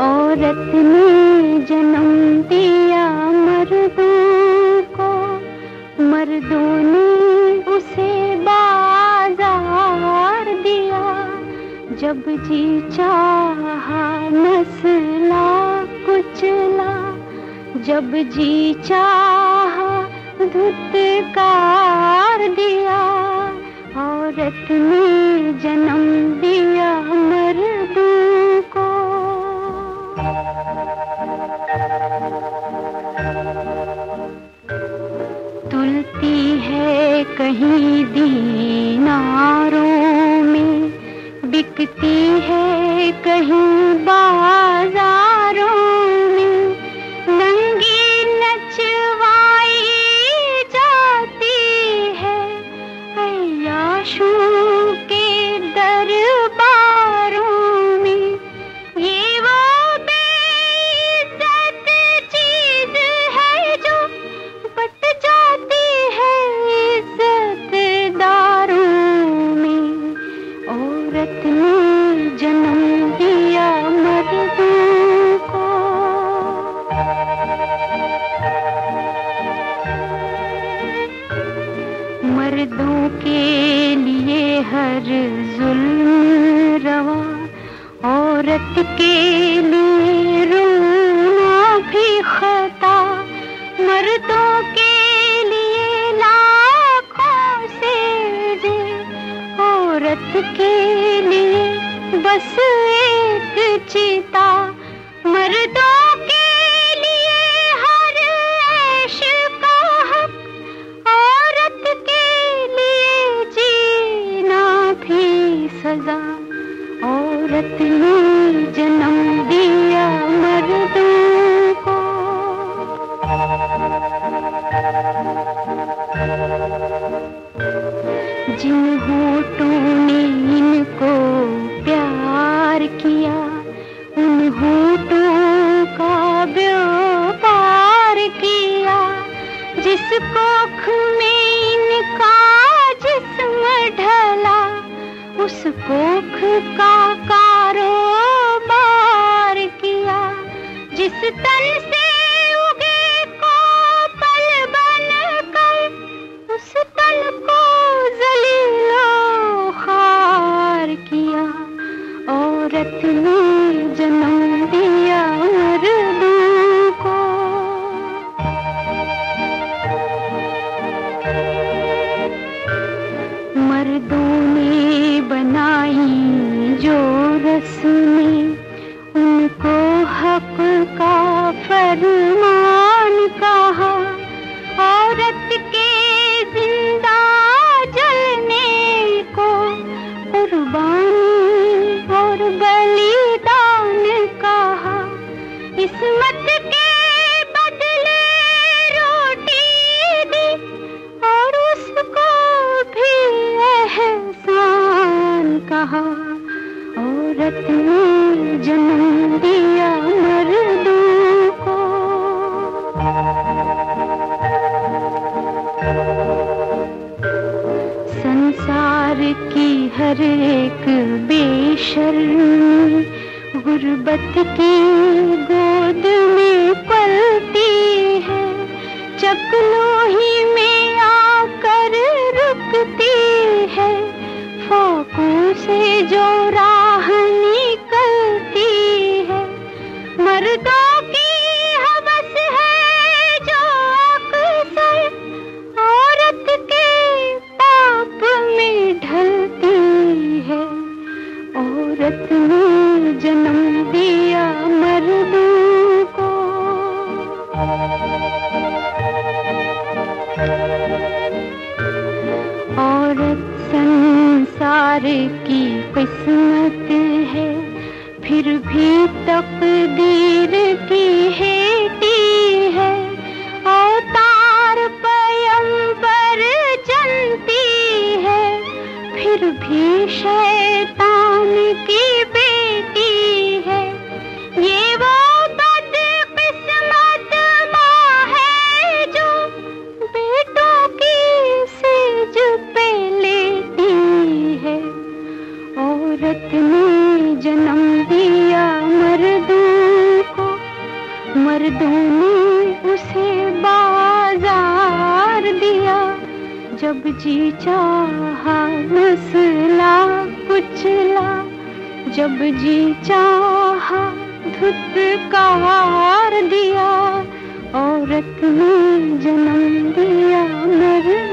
औरत ने जन्म दिया मर्दों को। मर्दों ने उसे बाज़ार दिया। जब जी चाहा नसला कुचला। जब जी चाहा धुतकार दिया। औरत ने जन्म दिया मर्दों को। तुलती है कहीं दीनारों में, बिकती है कहीं बाजारों मर्दों के। लिए हर जुल्म रवा औरत के लिए रोना बस एक चिता मर्दों सजा। औरत ने जन्म दिया मर्दों को। जिन औरत ने जन्म दिया मर्दों को मर्दों ने बनाई जो रस्में उनको हक गुर्बत की गोद में पलती है। चकलोही में आकर रुकती है। फाकों फिर भी तकदीर की हेटी है। अवतार पयंबर जनती है। फिर भी शैतान की बेटी है। कर दूने उसे बाज़ार दिया। जब जी चाहा नसला, कुचला। जब जी चाहा धुतकार दिया, औरत ने जन्म दिया, मर